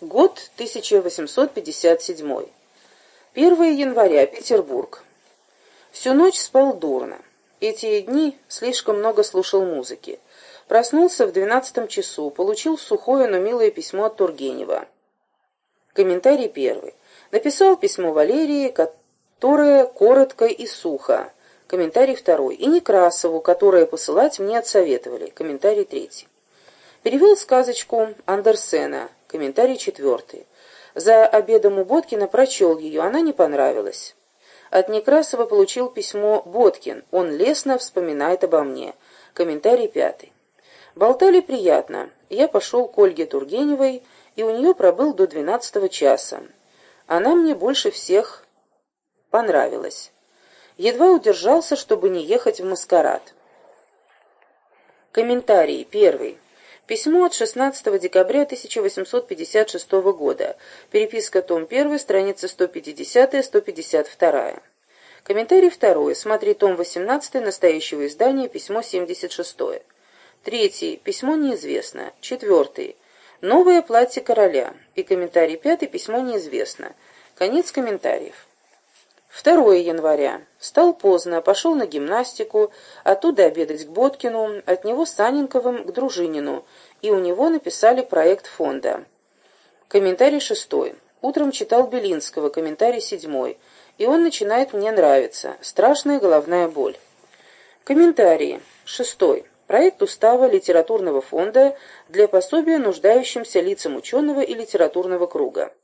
Год 1857. 1 января. Петербург. Всю ночь спал дурно. Эти дни слишком много слушал музыки. Проснулся в двенадцатом часу, получил сухое, но милое письмо от Тургенева. Комментарий первый. Написал письмо Валерии, которое коротко и сухо. Комментарий второй. И Некрасову, которое посылать мне отсоветовали. Комментарий третий. Перевел сказочку Андерсена. Комментарий четвертый. За обедом у Боткина прочел ее, она не понравилась. От Некрасова получил письмо Боткин. Он лестно вспоминает обо мне. Комментарий пятый. Болтали приятно. Я пошел к Ольге Тургеневой, и у нее пробыл до двенадцатого часа. Она мне больше всех понравилась. Едва удержался, чтобы не ехать в маскарад. Комментарий первый. Письмо от 16 декабря 1856 года. Переписка том 1, страница 150-152. Комментарий второй. Смотри том 18 настоящего издания, письмо 76. Третий. Письмо неизвестно. Четвертый. Новое платье короля. И комментарий пятый. Письмо неизвестно. Конец комментариев. 2 января. Встал поздно, пошел на гимнастику, оттуда обедать к Боткину, от него с Аненковым к Дружинину, и у него написали проект фонда. Комментарий шестой. Утром читал Белинского, комментарий седьмой, и он начинает мне нравиться. Страшная головная боль. Комментарии. Шестой. Проект устава литературного фонда для пособия нуждающимся лицам ученого и литературного круга.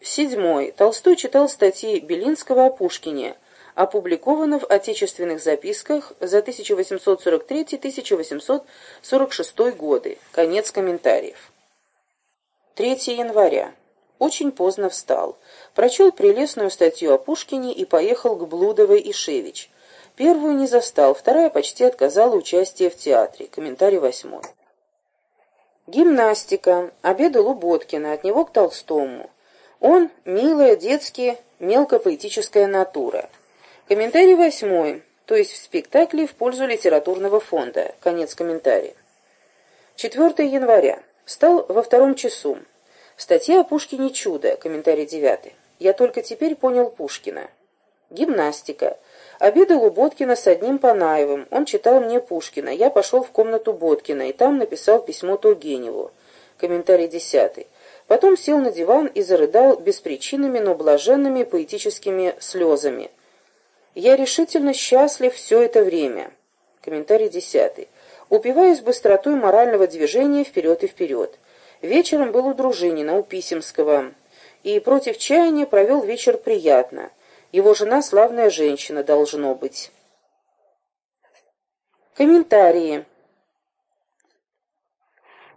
Седьмой. Толстой читал статьи Белинского о Пушкине, опубликовано в «Отечественных записках» за 1843-1846 годы. Конец комментариев. 3 января. Очень поздно встал. Прочел прелестную статью о Пушкине и поехал к Блудовой и Шевич. Первую не застал, вторая почти отказала участие в театре. Комментарий восьмой. Гимнастика. Обедал у Боткина, от него к Толстому. Он – милая, детски, мелкопоэтическая натура. Комментарий восьмой, то есть в спектакле в пользу литературного фонда. Конец комментария. 4 января. Встал во втором часу. Статья о Пушкине «Чудо». Комментарий девятый. Я только теперь понял Пушкина. Гимнастика. Обедал у Боткина с одним Панаевым. Он читал мне Пушкина. Я пошел в комнату Боткина и там написал письмо Тургеневу. Комментарий десятый. Потом сел на диван и зарыдал беспричинными, но блаженными поэтическими слезами. Я решительно счастлив все это время. Комментарий десятый. Упиваюсь быстротой морального движения вперед и вперед. Вечером был у Дружинина, у Писемского, и против чаяния провел вечер приятно. Его жена славная женщина, должно быть. Комментарии.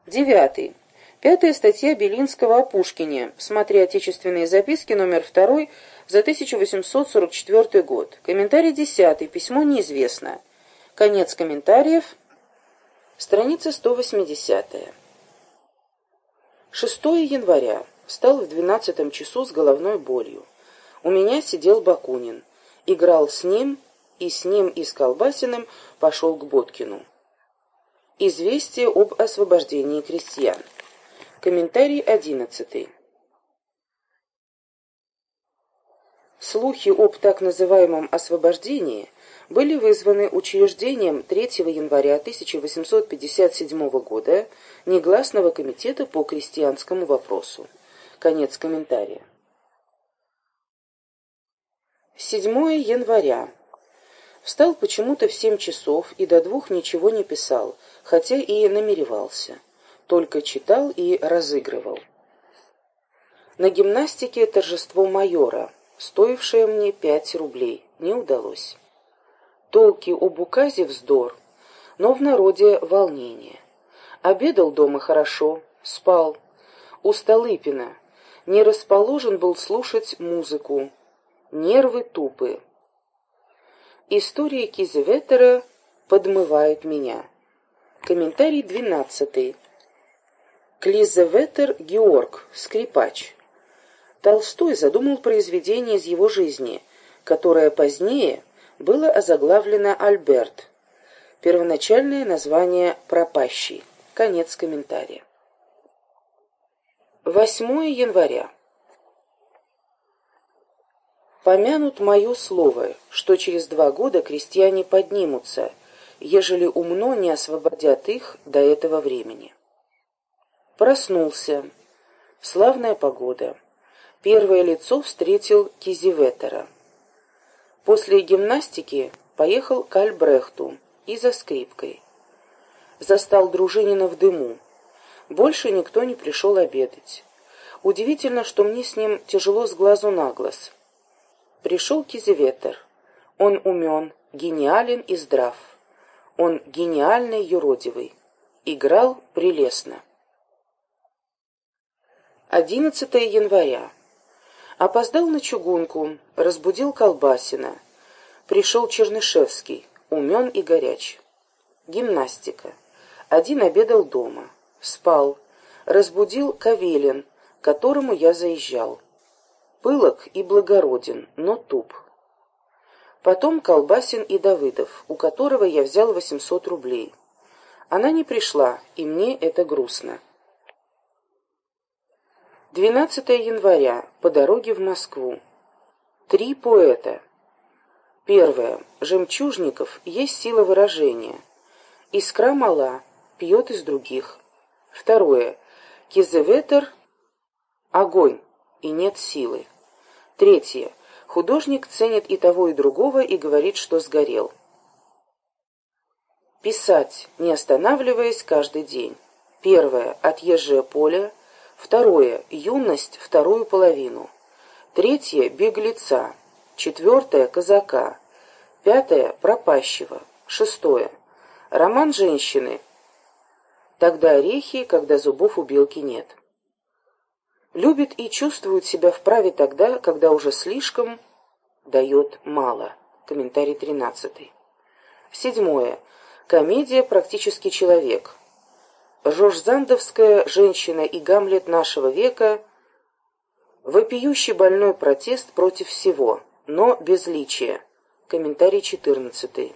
Девятый. Пятая статья Белинского о Пушкине. Смотри «Отечественные записки», номер 2, за 1844 год. Комментарий 10. Письмо неизвестно. Конец комментариев. Страница 180. 6 января. Встал в 12 часу с головной болью. У меня сидел Бакунин. Играл с ним, и с ним, и с Колбасиным пошел к Боткину. Известие об освобождении крестьян. Комментарий одиннадцатый. Слухи об так называемом освобождении были вызваны учреждением 3 января 1857 года негласного комитета по крестьянскому вопросу. Конец комментария. 7 января. Встал почему-то в семь часов и до двух ничего не писал, хотя и намеревался только читал и разыгрывал. На гимнастике торжество майора, стоившее мне пять рублей, не удалось. Толки об указе вздор, но в народе волнение. Обедал дома хорошо, спал. У Столыпина не расположен был слушать музыку. Нервы тупы. История Кизеветера подмывает меня. Комментарий двенадцатый. Клизеветер Георг, скрипач. Толстой задумал произведение из его жизни, которое позднее было озаглавлено «Альберт». Первоначальное название «Пропащий». Конец комментария. 8 января. Помянут мое слово, что через два года крестьяне поднимутся, ежели умно не освободят их до этого времени. Проснулся. Славная погода. Первое лицо встретил Кизиветера. После гимнастики поехал к Альбрехту и за скрипкой. Застал Дружинина в дыму. Больше никто не пришел обедать. Удивительно, что мне с ним тяжело с глазу на глаз. Пришел Кизеветер. Он умен, гениален и здрав. Он гениальный, юродивый. Играл прелестно. 11 января. Опоздал на чугунку, разбудил Колбасина. Пришел Чернышевский, умен и горяч. Гимнастика. Один обедал дома. Спал. Разбудил Кавелин, которому я заезжал. Пылок и благороден, но туп. Потом Колбасин и Давыдов, у которого я взял 800 рублей. Она не пришла, и мне это грустно. 12 января. По дороге в Москву. Три поэта. Первое. Жемчужников есть сила выражения. Искра мала, пьет из других. Второе. Кизеветер – огонь, и нет силы. Третье. Художник ценит и того, и другого, и говорит, что сгорел. Писать, не останавливаясь каждый день. Первое. Отъезжее поле. Второе. Юность, вторую половину. Третье. Беглеца. Четвертое. Казака. Пятое. Пропащего. Шестое. Роман женщины. Тогда орехи, когда зубов у белки нет. Любит и чувствует себя вправе тогда, когда уже слишком дает мало. Комментарий тринадцатый. Седьмое. Комедия «Практический человек». Жоржзандовская «Женщина и Гамлет нашего века» Вопиющий больной протест против всего, но без личия. Комментарий 14.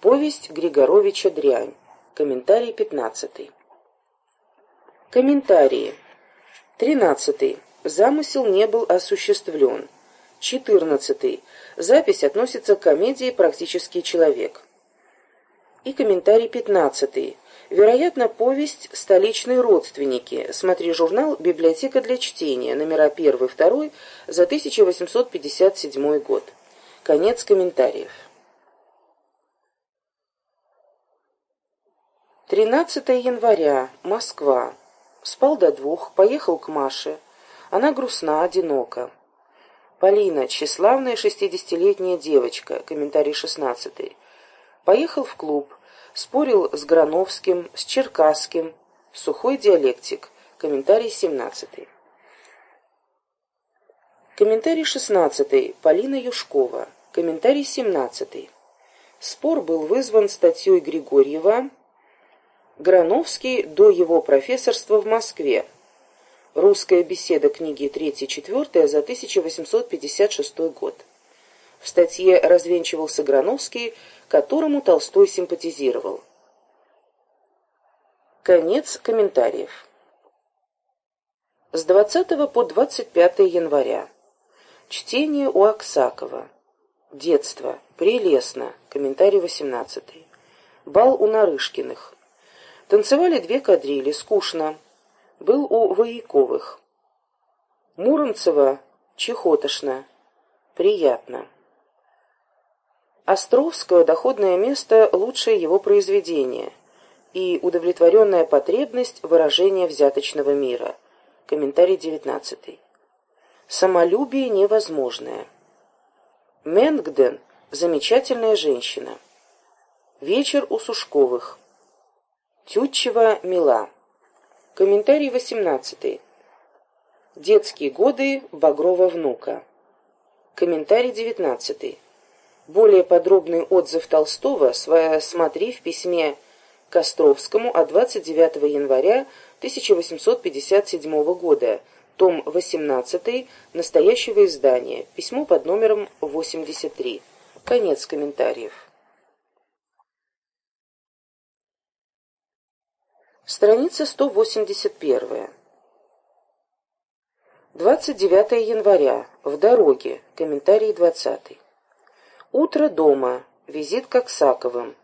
Повесть Григоровича «Дрянь». Комментарий 15. Комментарии. 13. Замысел не был осуществлен. 14. Запись относится к комедии «Практический человек». И комментарий 15. Вероятно, повесть «Столичные родственники». Смотри журнал «Библиотека для чтения», номера 1-2 за 1857 год. Конец комментариев. 13 января. Москва. Спал до двух, поехал к Маше. Она грустна, одинока. Полина, тщеславная шестидесятилетняя девочка, комментарий шестнадцатый. Поехал в клуб, спорил с Грановским, с Черкасским, сухой диалектик, комментарий семнадцатый. Комментарий шестнадцатый. Полина Юшкова. Комментарий семнадцатый. Спор был вызван статьей Григорьева Грановский до его профессорства в Москве. Русская беседа книги 3-4 за 1856 год. В статье развенчивался Грановский, которому Толстой симпатизировал. Конец комментариев. С 20 по 25 января. Чтение у Аксакова. Детство. Прелестно. Комментарий 18. Бал у Нарышкиных. Танцевали две кадрили, скучно. Был у Вояковых. Муромцева, чехотошно. Приятно. Островское доходное место – лучшее его произведение и удовлетворенная потребность выражения взяточного мира. Комментарий 19. Самолюбие невозможное. Менгден – замечательная женщина. Вечер у Сушковых. Тютчева мила. Комментарий 18. Детские годы Багрова внука. Комментарий 19. Более подробный отзыв Толстого смотри в письме Костровскому от 29 января 1857 года, том 18 настоящего издания, письмо под номером 83. Конец комментариев. Страница 181. 29 января. В дороге. Комментарий 20. Утро дома. Визит к Аксаковым.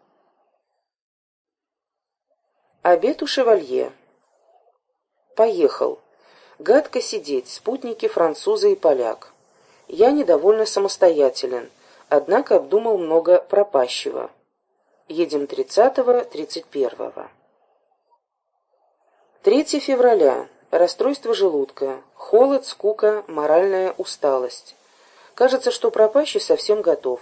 Обед у шевалье. Поехал. Гадко сидеть, спутники французы и поляк. Я недовольно самостоятелен, однако обдумал много пропащего. Едем 30-31. 3 февраля. Расстройство желудка, холод, скука, моральная усталость. Кажется, что пропащий совсем готов.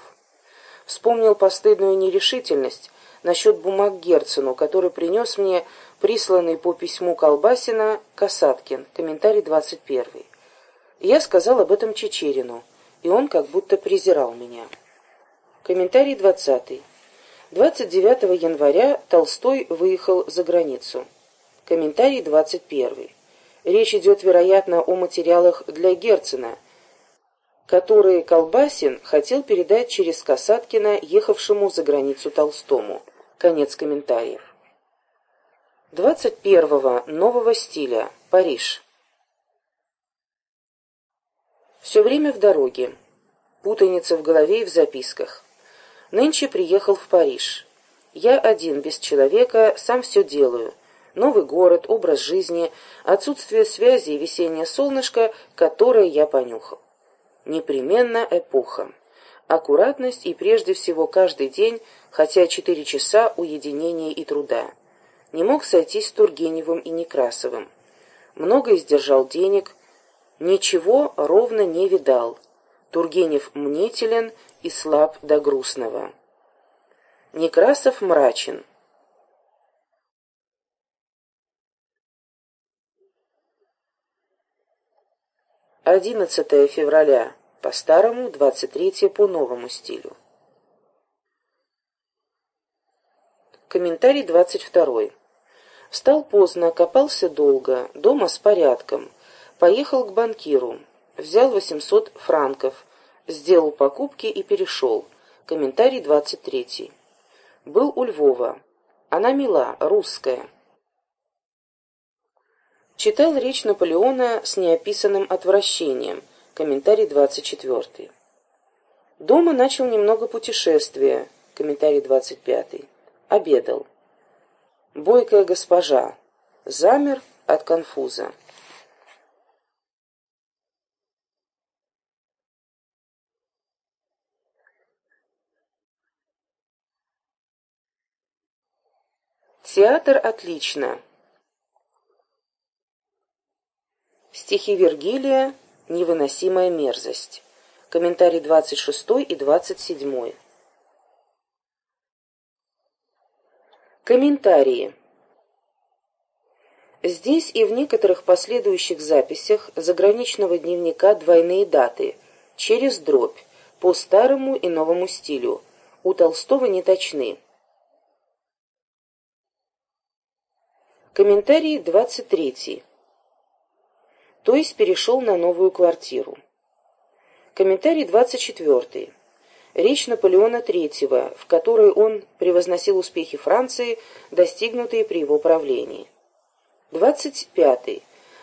Вспомнил постыдную нерешительность насчет бумаг Герцену, который принес мне присланный по письму Колбасина Касаткин, комментарий 21. Я сказал об этом Чечерину, и он как будто презирал меня. Комментарий 20. 29 января Толстой выехал за границу. Комментарий 21. Речь идет, вероятно, о материалах для Герцена, которые Колбасин хотел передать через Касаткина, ехавшему за границу Толстому. Конец комментариев. 21. Нового стиля. Париж. Все время в дороге. Путаница в голове и в записках. Нынче приехал в Париж. Я один, без человека, сам все делаю новый город, образ жизни, отсутствие связи и весеннее солнышко, которое я понюхал. Непременно эпоха. Аккуратность и прежде всего каждый день, хотя четыре часа уединения и труда. Не мог сойтись с Тургеневым и Некрасовым. Много издержал денег, ничего ровно не видал. Тургенев мнителен и слаб до грустного. Некрасов мрачен. 11 февраля по старому, 23 по новому стилю. Комментарий 22. Встал поздно, копался долго, дома с порядком. Поехал к банкиру, взял 800 франков, сделал покупки и перешел. Комментарий 23. Был у Львова. Она мила, русская. Читал речь Наполеона с неописанным отвращением. Комментарий 24. Дома начал немного путешествия. Комментарий 25. Обедал. Бойкая госпожа. Замер от конфуза. Театр отлично. Стихи Вергилия «Невыносимая мерзость». Комментарий 26 и 27. Комментарии. Здесь и в некоторых последующих записях заграничного дневника двойные даты, через дробь, по старому и новому стилю. У Толстого не точны. Комментарий 23 то есть перешел на новую квартиру. Комментарий 24. Речь Наполеона III, в которой он превозносил успехи Франции, достигнутые при его правлении. 25.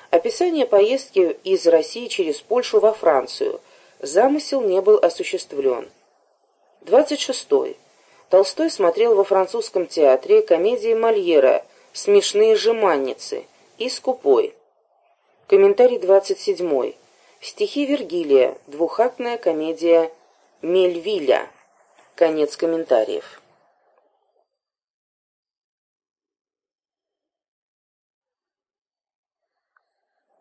Описание поездки из России через Польшу во Францию. Замысел не был осуществлен. 26. Толстой смотрел во французском театре комедии Мольера «Смешные жеманницы» и «Скупой». Комментарий 27. Стихи Вергилия. Двухактная комедия Мельвиля. Конец комментариев.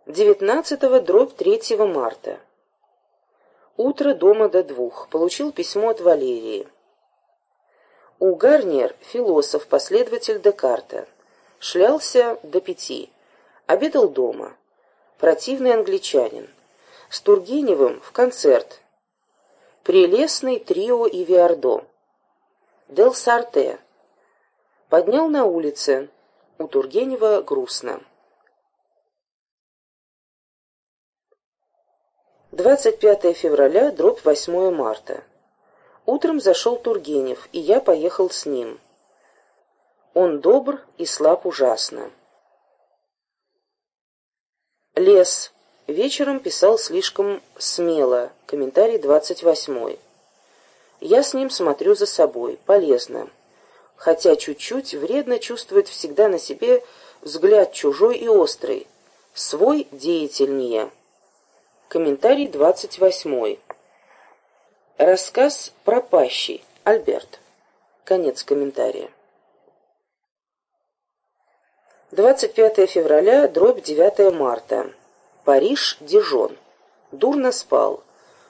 Девятнадцатого дробь третьего марта. Утро дома до двух. Получил письмо от Валерии. У Гарниер, философ, последователь Декарта. Шлялся до пяти. Обедал дома. Противный англичанин. С Тургеневым в концерт. Прелестный трио и Виардо. Дел Сарте. Поднял на улице. У Тургенева грустно. 25 февраля, дробь 8 марта. Утром зашел Тургенев, и я поехал с ним. Он добр и слаб ужасно. Лес. Вечером писал слишком смело. Комментарий 28. Я с ним смотрю за собой. Полезно. Хотя чуть-чуть вредно чувствует всегда на себе взгляд чужой и острый. Свой деятельнее. Комментарий 28. Рассказ «Пропащий». Альберт. Конец комментария. 25 февраля, дробь 9 марта. Париж, Дижон. Дурно спал.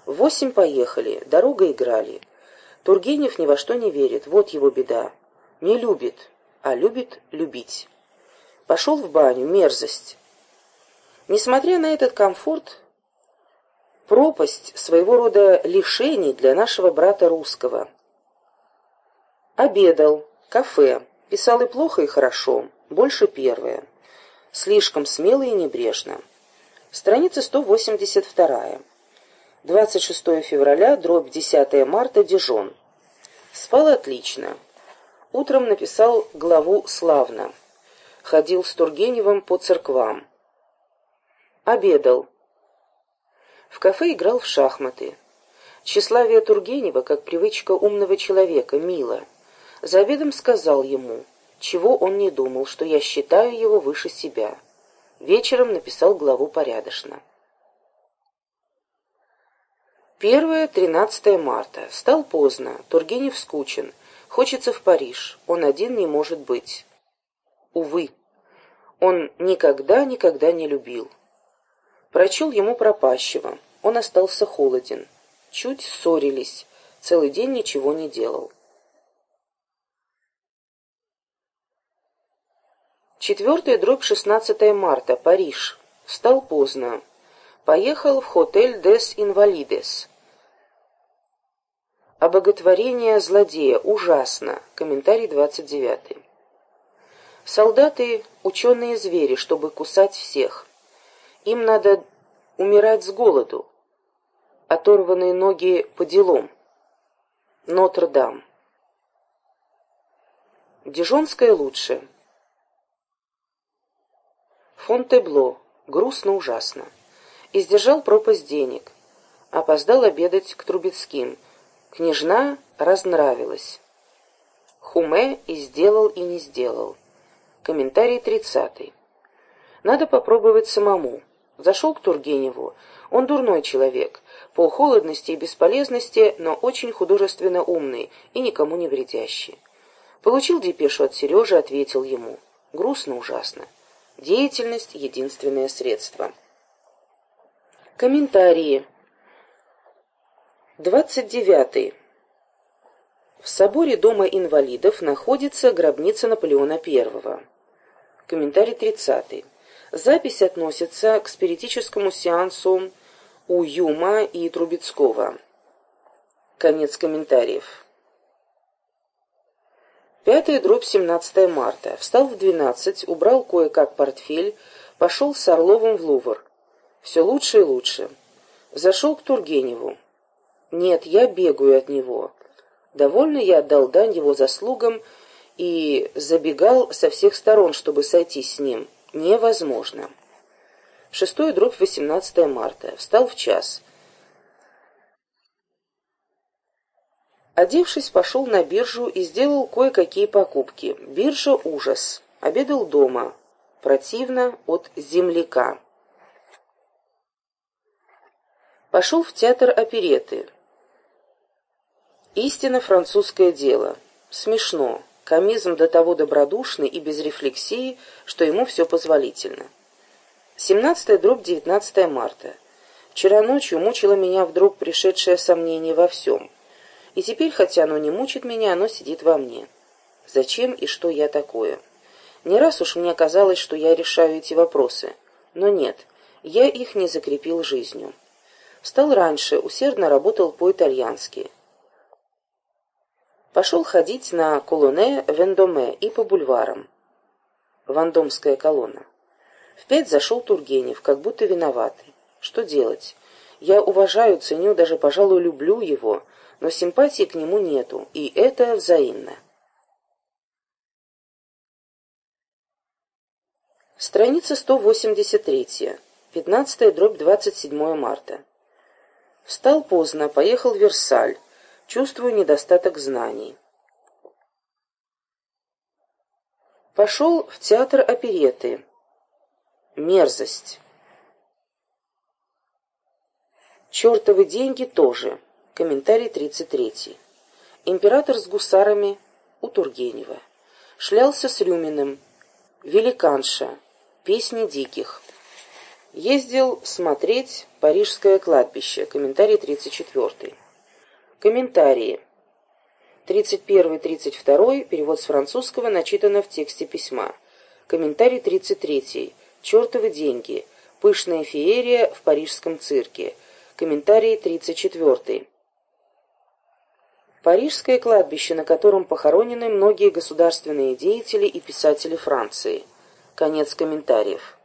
Восемь поехали, дорога играли. Тургенев ни во что не верит, вот его беда. Не любит, а любит любить. Пошел в баню, мерзость. Несмотря на этот комфорт, пропасть своего рода лишений для нашего брата русского. Обедал, кафе, писал и плохо, и хорошо, больше первое. Слишком смело и небрежно. Страница 182. 26 февраля, дробь 10 марта, Дижон. Спал отлично. Утром написал главу «Славно». Ходил с Тургеневым по церквам. Обедал. В кафе играл в шахматы. Тщеславие Тургенева, как привычка умного человека, мило. За обедом сказал ему, чего он не думал, что я считаю его выше себя. Вечером написал главу порядочно. Первое, 13 марта. Стал поздно. Тургенев скучен. Хочется в Париж. Он один не может быть. Увы. Он никогда-никогда не любил. Прочел ему пропащего. Он остался холоден. Чуть ссорились. Целый день ничего не делал. Четвертая дробь 16 марта. Париж. Встал поздно. Поехал в хотель Дес Инвалидес. Обоготворение злодея. Ужасно. Комментарий 29. Солдаты — ученые звери, чтобы кусать всех. Им надо умирать с голоду. Оторванные ноги по делам. Нотр-Дам. Дижонская лучше. Фонтебло. Грустно ужасно. Издержал пропасть денег. Опоздал обедать к Трубецким. Княжна разнравилась. Хуме и сделал, и не сделал. Комментарий тридцатый. Надо попробовать самому. Зашел к Тургеневу. Он дурной человек, по холодности и бесполезности, но очень художественно умный и никому не вредящий. Получил депешу от Сережи, ответил ему. Грустно ужасно. Деятельность – единственное средство. Комментарии. 29. В соборе Дома инвалидов находится гробница Наполеона I. Комментарий 30. Запись относится к спиритическому сеансу у Юма и Трубецкого. Конец комментариев. Пятая дробь 17 марта. Встал в 12, убрал кое-как портфель, пошел с Орловым в Лувр. Все лучше и лучше. Зашел к Тургеневу. Нет, я бегаю от него. Довольно я отдал дань его заслугам и забегал со всех сторон, чтобы сойтись с ним. Невозможно. Шестой дробь 18 марта. Встал в час. Одевшись, пошел на биржу и сделал кое-какие покупки. Биржа — ужас. Обедал дома. Противно от земляка. Пошел в театр опереты. Истинно французское дело. Смешно. Комизм до того добродушный и без рефлексии, что ему все позволительно. 17 дробь 19 марта. Вчера ночью мучило меня вдруг пришедшее сомнение во всем. И теперь, хотя оно не мучит меня, оно сидит во мне. Зачем и что я такое? Не раз уж мне казалось, что я решаю эти вопросы. Но нет, я их не закрепил жизнью. Встал раньше, усердно работал по-итальянски. Пошел ходить на колоне Вендоме и по бульварам. Вандомская колонна. В пять зашел Тургенев, как будто виноватый. Что делать? Я уважаю, ценю, даже, пожалуй, люблю его, но симпатии к нему нету, и это взаимно. Страница 183. 15 дробь 27 марта. Встал поздно, поехал в Версаль. Чувствую недостаток знаний. Пошел в театр опереты. Мерзость. Чертовы деньги тоже. Комментарий 33. Император с гусарами у Тургенева. Шлялся с Рюминым. Великанша. Песни диких. Ездил смотреть Парижское кладбище. Комментарий 34. Комментарии. 31-32, перевод с французского, начитано в тексте письма. Комментарий 33. Чертовы деньги. Пышная феерия в парижском цирке. Комментарий 34. Парижское кладбище, на котором похоронены многие государственные деятели и писатели Франции. Конец комментариев.